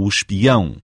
o espião.